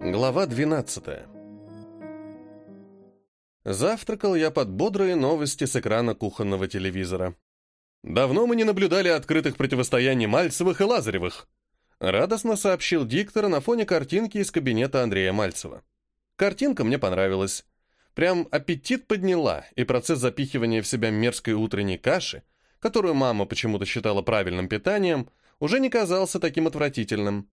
Глава 12 Завтракал я под бодрые новости с экрана кухонного телевизора. Давно мы не наблюдали открытых противостояний Мальцевых и Лазаревых. Радостно сообщил диктор на фоне картинки из кабинета Андрея Мальцева. Картинка мне понравилась. Прям аппетит подняла, и процесс запихивания в себя мерзкой утренней каши, которую мама почему-то считала правильным питанием, уже не казался таким отвратительным.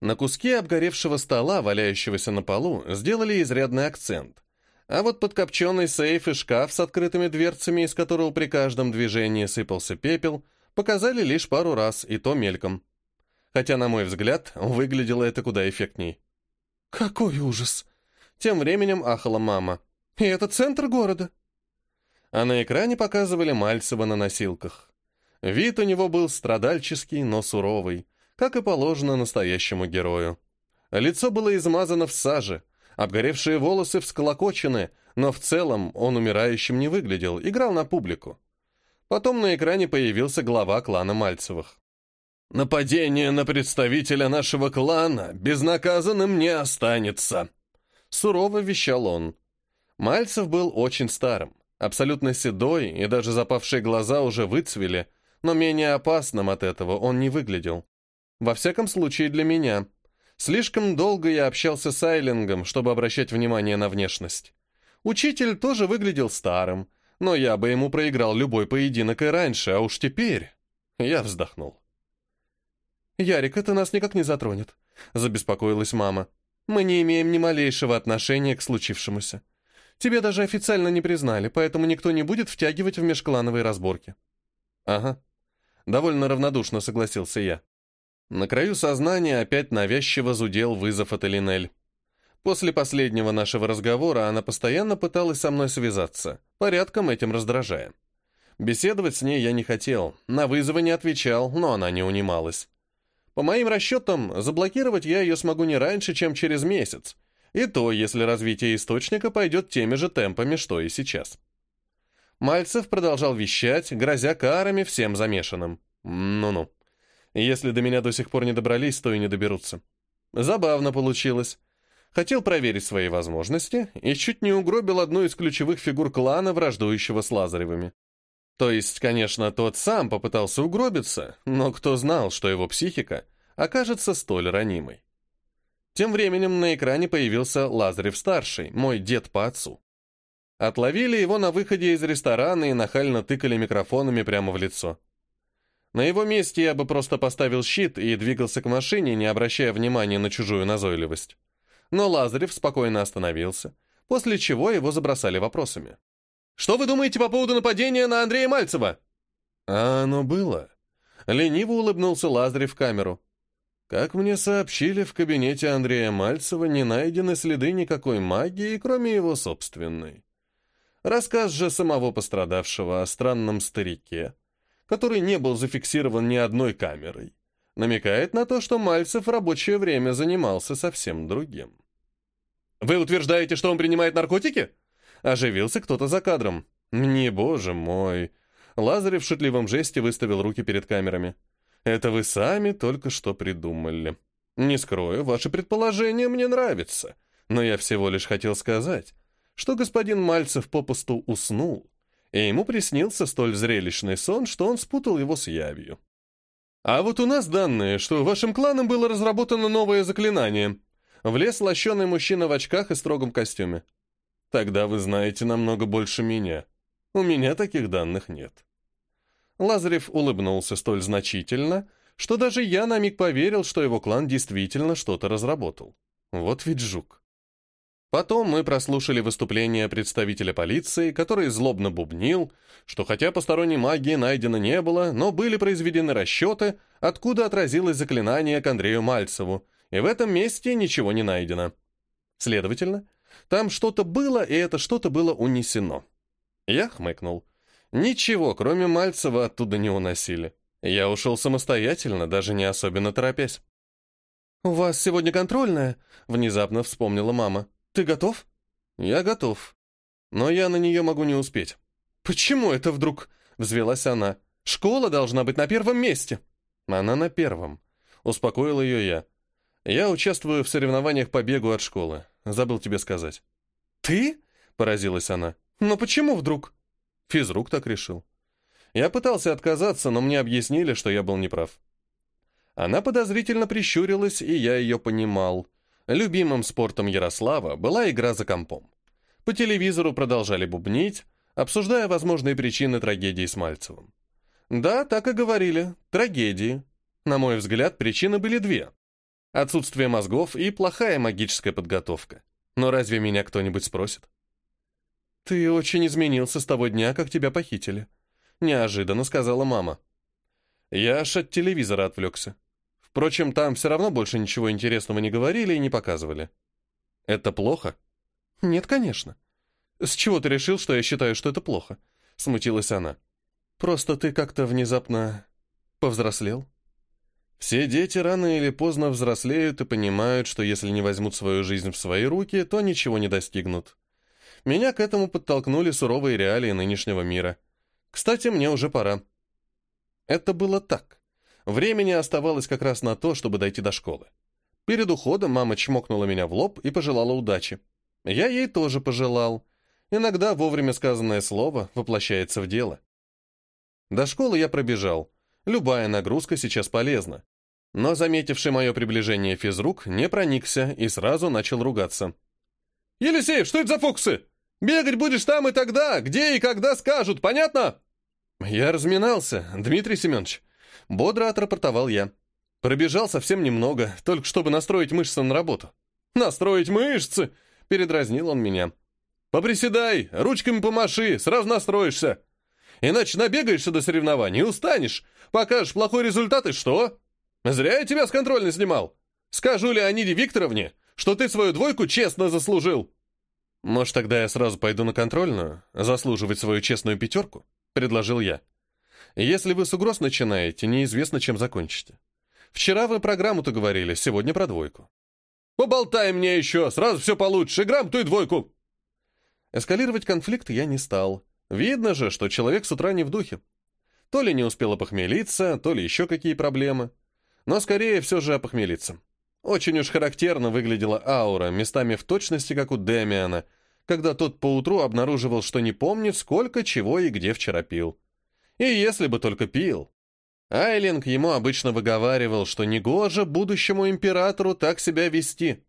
На куске обгоревшего стола, валяющегося на полу, сделали изрядный акцент. А вот подкопченный сейф и шкаф с открытыми дверцами, из которого при каждом движении сыпался пепел, показали лишь пару раз, и то мельком. Хотя, на мой взгляд, выглядело это куда эффектней. «Какой ужас!» Тем временем ахала мама. «И это центр города!» А на экране показывали Мальцева на носилках. Вид у него был страдальческий, но суровый как и положено настоящему герою. Лицо было измазано в саже, обгоревшие волосы всколокочены, но в целом он умирающим не выглядел, играл на публику. Потом на экране появился глава клана Мальцевых. «Нападение на представителя нашего клана безнаказанным не останется», — сурово вещал он. Мальцев был очень старым, абсолютно седой, и даже запавшие глаза уже выцвели, но менее опасным от этого он не выглядел. Во всяком случае, для меня. Слишком долго я общался с Айлингом, чтобы обращать внимание на внешность. Учитель тоже выглядел старым, но я бы ему проиграл любой поединок и раньше, а уж теперь... Я вздохнул. «Ярик, это нас никак не затронет», — забеспокоилась мама. «Мы не имеем ни малейшего отношения к случившемуся. Тебе даже официально не признали, поэтому никто не будет втягивать в межклановые разборки». «Ага». Довольно равнодушно согласился я. На краю сознания опять навязчиво зудел вызов от Элинель. После последнего нашего разговора она постоянно пыталась со мной связаться, порядком этим раздражая. Беседовать с ней я не хотел, на вызовы не отвечал, но она не унималась. По моим расчетам, заблокировать я ее смогу не раньше, чем через месяц, и то, если развитие источника пойдет теми же темпами, что и сейчас. Мальцев продолжал вещать, грозя карами всем замешанным. Ну-ну. Если до меня до сих пор не добрались, то и не доберутся. Забавно получилось. Хотел проверить свои возможности и чуть не угробил одну из ключевых фигур клана, враждующего с Лазаревыми. То есть, конечно, тот сам попытался угробиться, но кто знал, что его психика окажется столь ранимой. Тем временем на экране появился Лазарев-старший, мой дед по отцу. Отловили его на выходе из ресторана и нахально тыкали микрофонами прямо в лицо. На его месте я бы просто поставил щит и двигался к машине, не обращая внимания на чужую назойливость. Но Лазарев спокойно остановился, после чего его забросали вопросами. «Что вы думаете по поводу нападения на Андрея Мальцева?» «А оно было». Лениво улыбнулся Лазарев в камеру. «Как мне сообщили, в кабинете Андрея Мальцева не найдены следы никакой магии, кроме его собственной. Рассказ же самого пострадавшего о странном старике, который не был зафиксирован ни одной камерой, намекает на то, что Мальцев в рабочее время занимался совсем другим. «Вы утверждаете, что он принимает наркотики?» Оживился кто-то за кадром. «Не, боже мой!» Лазарев в шутливом жесте выставил руки перед камерами. «Это вы сами только что придумали. Не скрою, ваше предположение мне нравится, но я всего лишь хотел сказать, что господин Мальцев попусту уснул, и ему приснился столь зрелищный сон, что он спутал его с явью. «А вот у нас данные, что вашим кланом было разработано новое заклинание», влез лощеный мужчина в очках и строгом костюме. «Тогда вы знаете намного больше меня. У меня таких данных нет». Лазарев улыбнулся столь значительно, что даже я на миг поверил, что его клан действительно что-то разработал. Вот ведь жук. Потом мы прослушали выступление представителя полиции, который злобно бубнил, что хотя посторонней магии найдено не было, но были произведены расчеты, откуда отразилось заклинание к Андрею Мальцеву, и в этом месте ничего не найдено. Следовательно, там что-то было, и это что-то было унесено. Я хмыкнул. Ничего, кроме Мальцева, оттуда не уносили. Я ушел самостоятельно, даже не особенно торопясь. «У вас сегодня контрольная?» — внезапно вспомнила мама. Ты готов?» «Я готов. Но я на нее могу не успеть». «Почему это вдруг?» — взвелась она. «Школа должна быть на первом месте». «Она на первом», — успокоил ее я. Я участвую в соревнованиях по бегу от школы. Забыл тебе сказать. Ты? Поразилась она. Но почему вдруг? Физрук так решил. Я пытался отказаться, но мне объяснили, что я был неправ. Она подозрительно прищурилась, и я ее понимал. Любимым спортом Ярослава была игра за компом. По телевизору продолжали бубнить, обсуждая возможные причины трагедии с Мальцевым. Да, так и говорили. Трагедии. На мой взгляд, причины были две. Отсутствие мозгов и плохая магическая подготовка. Но разве меня кто-нибудь спросит? «Ты очень изменился с того дня, как тебя похитили», — неожиданно сказала мама. Я аж от телевизора отвлекся. Впрочем, там все равно больше ничего интересного не говорили и не показывали. Это плохо? Нет, конечно. С чего ты решил, что я считаю, что это плохо? Смутилась она. Просто ты как-то внезапно повзрослел. Все дети рано или поздно взрослеют и понимают, что если не возьмут свою жизнь в свои руки, то ничего не достигнут. Меня к этому подтолкнули суровые реалии нынешнего мира. Кстати, мне уже пора. Это было так. Времени оставалось как раз на то, чтобы дойти до школы. Перед уходом мама чмокнула меня в лоб и пожелала удачи. Я ей тоже пожелал. Иногда вовремя сказанное слово воплощается в дело. До школы я пробежал. Любая нагрузка сейчас полезна. Но, заметивший мое приближение физрук, не проникся и сразу начал ругаться. «Елисеев, что это за фокусы? Бегать будешь там и тогда, где и когда скажут, понятно?» Я разминался, Дмитрий Семенович. Бодро отрапортовал я. Пробежал совсем немного, только чтобы настроить мышцы на работу. «Настроить мышцы!» — передразнил он меня. «Поприседай, ручками помаши, сразу настроишься. Иначе набегаешься до соревнований устанешь. Покажешь плохой результат и что? Зря я тебя с контрольной снимал. Скажу Леониде Викторовне, что ты свою двойку честно заслужил. Может, тогда я сразу пойду на контрольную, заслуживать свою честную пятерку? Предложил я. Если вы с угроз начинаете, неизвестно, чем закончите. Вчера вы программу-то говорили, сегодня про двойку. Поболтай мне еще, сразу все получше, грамоту и двойку. Эскалировать конфликт я не стал. Видно же, что человек с утра не в духе. То ли не успела похмелиться, то ли еще какие проблемы но скорее все же опохмелиться. Очень уж характерно выглядела аура, местами в точности, как у Демиана, когда тот поутру обнаруживал, что не помнит, сколько, чего и где вчера пил. И если бы только пил. Айлинг ему обычно выговаривал, что негоже будущему императору так себя вести.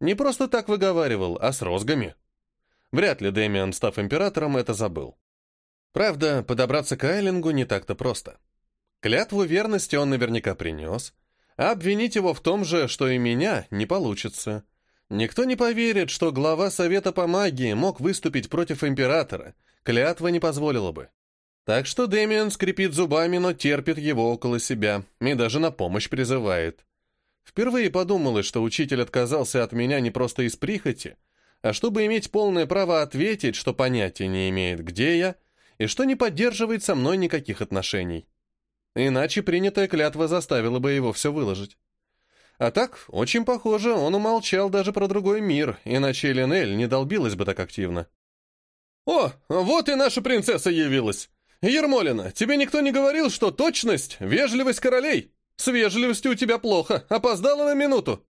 Не просто так выговаривал, а с розгами. Вряд ли Дэмиан, став императором, это забыл. Правда, подобраться к Айлингу не так-то просто. Клятву верности он наверняка принес, а обвинить его в том же, что и меня, не получится. Никто не поверит, что глава Совета по магии мог выступить против императора. Клятва не позволила бы. Так что Дэмиан скрипит зубами, но терпит его около себя и даже на помощь призывает. Впервые подумалось, что учитель отказался от меня не просто из прихоти, а чтобы иметь полное право ответить, что понятия не имеет, где я, и что не поддерживает со мной никаких отношений. Иначе принятая клятва заставила бы его все выложить. А так, очень похоже, он умолчал даже про другой мир, иначе Эленель не долбилась бы так активно. «О, вот и наша принцесса явилась! Ермолина, тебе никто не говорил, что точность — вежливость королей? С вежливостью у тебя плохо, опоздала на минуту!»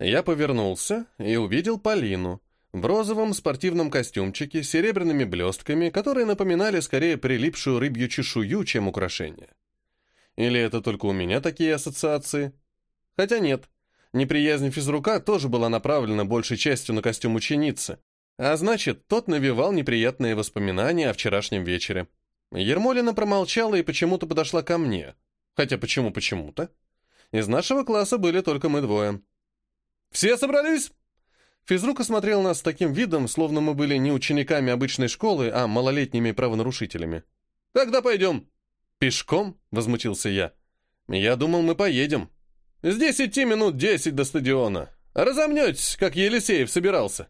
Я повернулся и увидел Полину в розовом спортивном костюмчике с серебряными блестками, которые напоминали скорее прилипшую рыбью чешую, чем украшение. Или это только у меня такие ассоциации? Хотя нет. Неприязнь физрука тоже была направлена большей частью на костюм ученицы. А значит, тот навевал неприятные воспоминания о вчерашнем вечере. Ермолина промолчала и почему-то подошла ко мне. Хотя почему почему-то? Из нашего класса были только мы двое. «Все собрались?» Физрук осмотрел нас с таким видом, словно мы были не учениками обычной школы, а малолетними правонарушителями. «Тогда пойдем». «Пешком?» — возмутился я. «Я думал, мы поедем. Здесь идти минут десять до стадиона. Разомнетесь, как Елисеев собирался».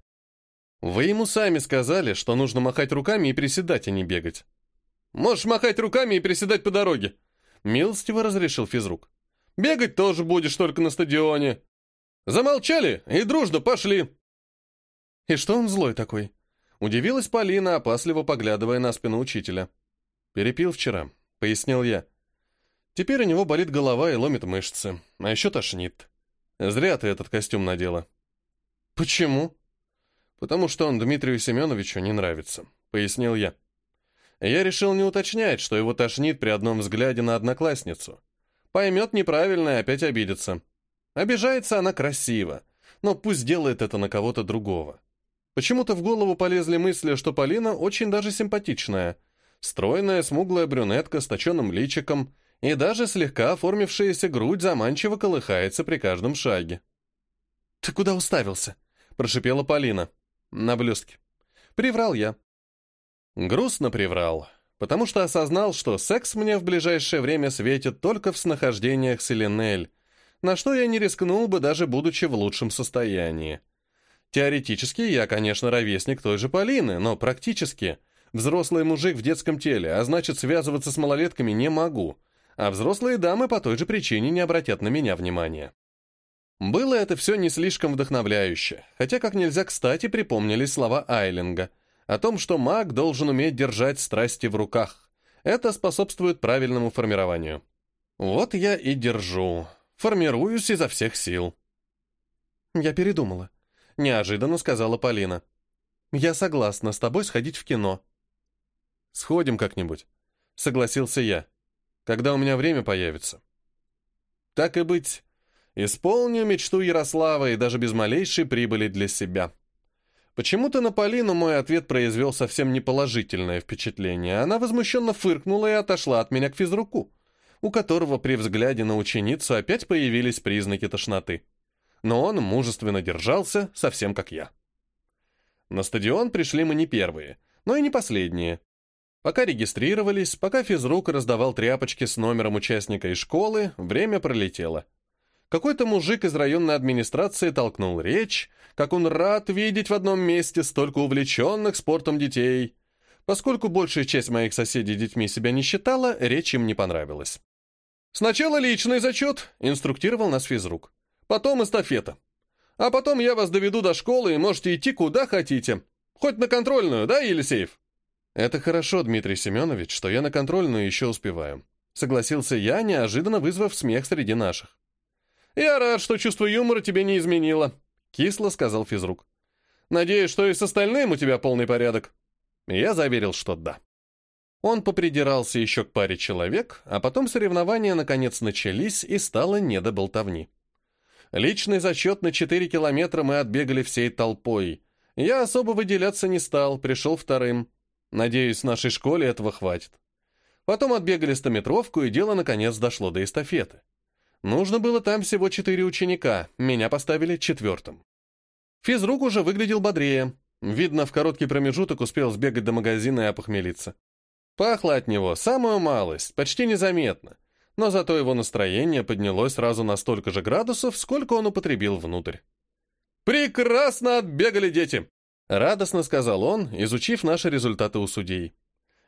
«Вы ему сами сказали, что нужно махать руками и приседать, а не бегать». «Можешь махать руками и приседать по дороге», — милостиво разрешил физрук. «Бегать тоже будешь только на стадионе. Замолчали и дружно пошли». «И что он злой такой?» — удивилась Полина, опасливо поглядывая на спину учителя. «Перепил вчера», пояснил я. Теперь у него болит голова и ломит мышцы, а еще тошнит. Зря ты этот костюм надела. Почему? Потому что он Дмитрию Семеновичу не нравится, пояснил я. Я решил не уточнять, что его тошнит при одном взгляде на одноклассницу. Поймет неправильно и опять обидится. Обижается она красиво, но пусть делает это на кого-то другого. Почему-то в голову полезли мысли, что Полина очень даже симпатичная. Стройная, смуглая брюнетка с точенным личиком и даже слегка оформившаяся грудь заманчиво колыхается при каждом шаге. «Ты куда уставился?» – прошипела Полина. «На блюстке». Приврал я. Грустно приврал, потому что осознал, что секс мне в ближайшее время светит только в снахождениях с Эленель, на что я не рискнул бы, даже будучи в лучшем состоянии. Теоретически я, конечно, ровесник той же Полины, но практически взрослый мужик в детском теле, а значит, связываться с малолетками не могу, а взрослые дамы по той же причине не обратят на меня внимания. Было это все не слишком вдохновляюще, хотя как нельзя кстати припомнились слова Айлинга – о том, что маг должен уметь держать страсти в руках. Это способствует правильному формированию. Вот я и держу. Формируюсь изо всех сил. Я передумала. Неожиданно сказала Полина. Я согласна с тобой сходить в кино. Сходим как-нибудь. Согласился я. Когда у меня время появится. Так и быть. Исполню мечту Ярослава и даже без малейшей прибыли для себя. Почему-то на Полину мой ответ произвел совсем неположительное впечатление. Она возмущенно фыркнула и отошла от меня к физруку, у которого при взгляде на ученицу опять появились признаки тошноты. Но он мужественно держался, совсем как я. На стадион пришли мы не первые, но и не последние. Пока регистрировались, пока физрук раздавал тряпочки с номером участника из школы, время пролетело. Какой-то мужик из районной администрации толкнул речь, как он рад видеть в одном месте столько увлеченных спортом детей. Поскольку большая часть моих соседей детьми себя не считала, речь им не понравилась. «Сначала личный зачет», — инструктировал нас физрук. «Потом эстафета. А потом я вас доведу до школы и можете идти куда хотите. Хоть на контрольную, да, Елисеев?» «Это хорошо, Дмитрий Семенович, что я на контрольную еще успеваю», — согласился я, неожиданно вызвав смех среди наших. «Я рад, что чувство юмора тебе не изменило», — кисло сказал физрук. «Надеюсь, что и с остальным у тебя полный порядок». Я заверил, что да. Он попридирался еще к паре человек, а потом соревнования наконец начались и стало не до болтовни. Личный зачет на 4 километра мы отбегали всей толпой. Я особо выделяться не стал, пришел вторым. Надеюсь, нашей школе этого хватит. Потом отбегали стометровку, и дело наконец дошло до эстафеты. Нужно было там всего четыре ученика, меня поставили четвертым. Физрук уже выглядел бодрее. Видно, в короткий промежуток успел сбегать до магазина и опохмелиться. Пахло от него самую малость, почти незаметно, но зато его настроение поднялось сразу на столько же градусов, сколько он употребил внутрь. «Прекрасно отбегали дети!» — радостно сказал он, изучив наши результаты у судей.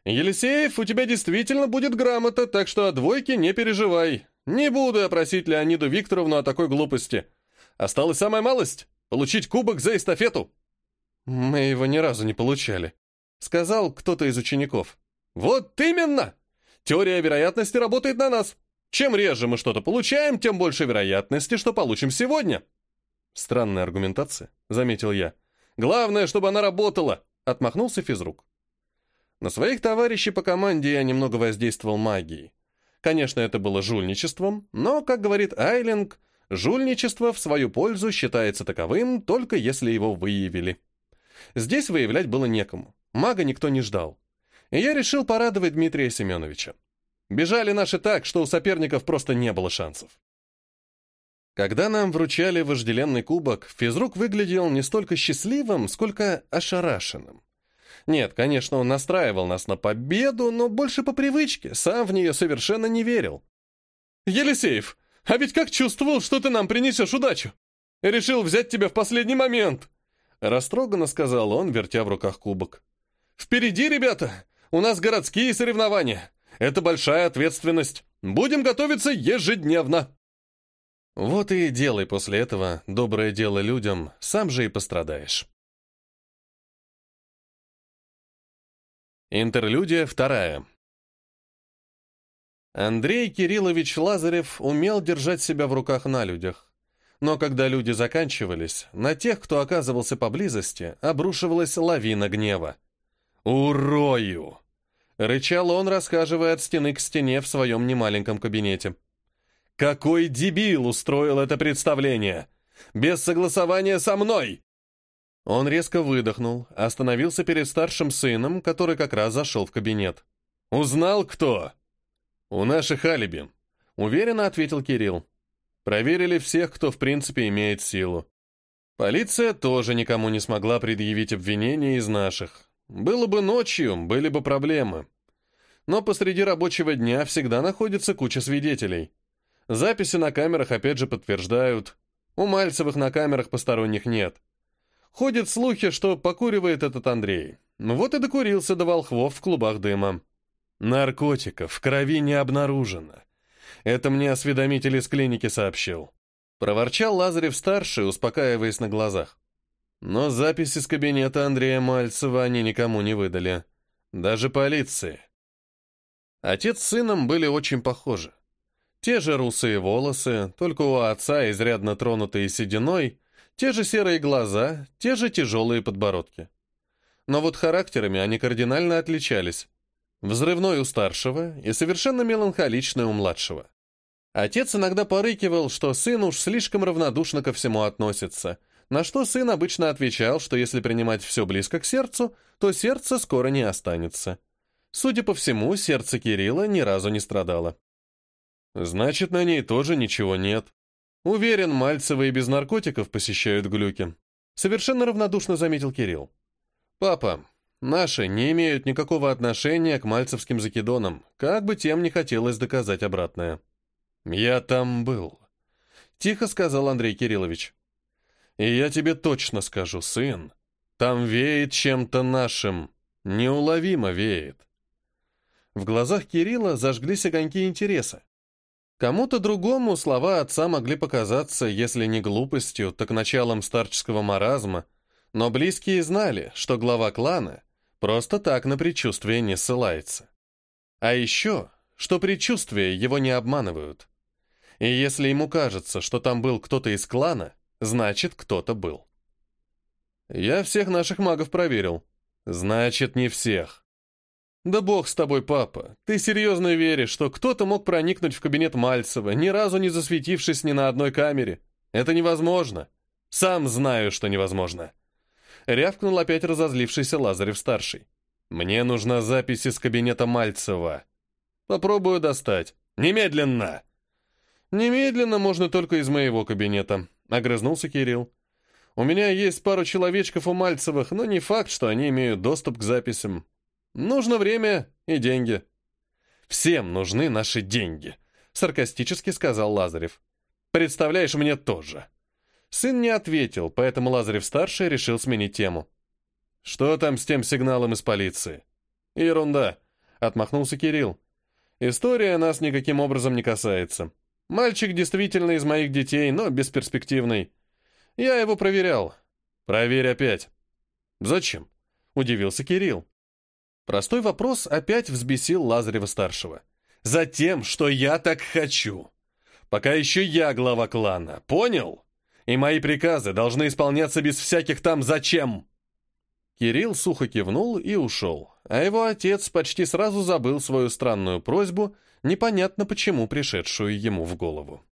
«Елисеев, у тебя действительно будет грамота, так что о двойке не переживай. Не буду я просить Леониду Викторовну о такой глупости. Осталась самая малость — получить кубок за эстафету». «Мы его ни разу не получали», — сказал кто-то из учеников. «Вот именно! Теория вероятности работает на нас. Чем реже мы что-то получаем, тем больше вероятности, что получим сегодня». «Странная аргументация», — заметил я. «Главное, чтобы она работала», — отмахнулся физрук. На своих товарищей по команде я немного воздействовал магией. Конечно, это было жульничеством, но, как говорит Айлинг, жульничество в свою пользу считается таковым, только если его выявили. Здесь выявлять было некому, мага никто не ждал. И я решил порадовать Дмитрия Семеновича. Бежали наши так, что у соперников просто не было шансов. Когда нам вручали вожделенный кубок, физрук выглядел не столько счастливым, сколько ошарашенным. Нет, конечно, он настраивал нас на победу, но больше по привычке, сам в нее совершенно не верил. «Елисеев, а ведь как чувствовал, что ты нам принесешь удачу? Решил взять тебя в последний момент!» Растроганно сказал он, вертя в руках кубок. «Впереди, ребята! У нас городские соревнования. Это большая ответственность. Будем готовиться ежедневно!» Вот и делай после этого доброе дело людям, сам же и пострадаешь. Интерлюдия вторая. Андрей Кириллович Лазарев умел держать себя в руках на людях. Но когда люди заканчивались, на тех, кто оказывался поблизости, обрушивалась лавина гнева. «Урою!» — рычал он, расхаживая от стены к стене в своем немаленьком кабинете. «Какой дебил устроил это представление! Без согласования со мной!» Он резко выдохнул, остановился перед старшим сыном, который как раз зашел в кабинет. «Узнал кто?» «У наших алиби», — уверенно ответил Кирилл. «Проверили всех, кто в принципе имеет силу. Полиция тоже никому не смогла предъявить обвинения из наших. Было бы ночью, были бы проблемы. Но посреди рабочего дня всегда находится куча свидетелей. Записи на камерах опять же подтверждают. У Мальцевых на камерах посторонних нет. Ходят слухи, что покуривает этот Андрей. Ну вот и докурился до волхвов в клубах дыма. Наркотиков в крови не обнаружено. Это мне осведомитель из клиники сообщил. Проворчал Лазарев-старший, успокаиваясь на глазах. Но записи с кабинета Андрея Мальцева они никому не выдали. Даже полиции. Отец с сыном были очень похожи. Те же русые волосы, только у отца изрядно тронутые сединой, те же серые глаза, те же тяжелые подбородки. Но вот характерами они кардинально отличались. Взрывной у старшего и совершенно меланхоличный у младшего. Отец иногда порыкивал, что сын уж слишком равнодушно ко всему относится, на что сын обычно отвечал, что если принимать все близко к сердцу, то сердце скоро не останется. Судя по всему, сердце Кирилла ни разу не страдало. Значит, на ней тоже ничего нет. Уверен, Мальцевы и без наркотиков посещают глюки. Совершенно равнодушно заметил Кирилл. Папа, наши не имеют никакого отношения к мальцевским закидонам, как бы тем не хотелось доказать обратное. Я там был. Тихо сказал Андрей Кириллович. И я тебе точно скажу, сын, там веет чем-то нашим, неуловимо веет. В глазах Кирилла зажглись огоньки интереса. Кому-то другому слова отца могли показаться, если не глупостью, так началом старческого маразма, но близкие знали, что глава клана просто так на предчувствие не ссылается. А еще, что предчувствия его не обманывают. И если ему кажется, что там был кто-то из клана, значит, кто-то был. Я всех наших магов проверил. Значит, не всех. «Да бог с тобой, папа. Ты серьезно веришь, что кто-то мог проникнуть в кабинет Мальцева, ни разу не засветившись ни на одной камере? Это невозможно. Сам знаю, что невозможно». Рявкнул опять разозлившийся Лазарев-старший. «Мне нужна запись из кабинета Мальцева. Попробую достать. Немедленно!» «Немедленно можно только из моего кабинета», — огрызнулся Кирилл. «У меня есть пару человечков у Мальцевых, но не факт, что они имеют доступ к записям. Нужно время и деньги. Всем нужны наши деньги, саркастически сказал Лазарев. Представляешь, мне тоже. Сын не ответил, поэтому Лазарев-старший решил сменить тему. Что там с тем сигналом из полиции? Ерунда, отмахнулся Кирилл. История нас никаким образом не касается. Мальчик действительно из моих детей, но бесперспективный. Я его проверял. Проверь опять. Зачем? Удивился Кирилл. Простой вопрос опять взбесил Лазарева-старшего. «Затем, что я так хочу. Пока еще я глава клана, понял? И мои приказы должны исполняться без всяких там «зачем». Кирилл сухо кивнул и ушел, а его отец почти сразу забыл свою странную просьбу, непонятно почему пришедшую ему в голову.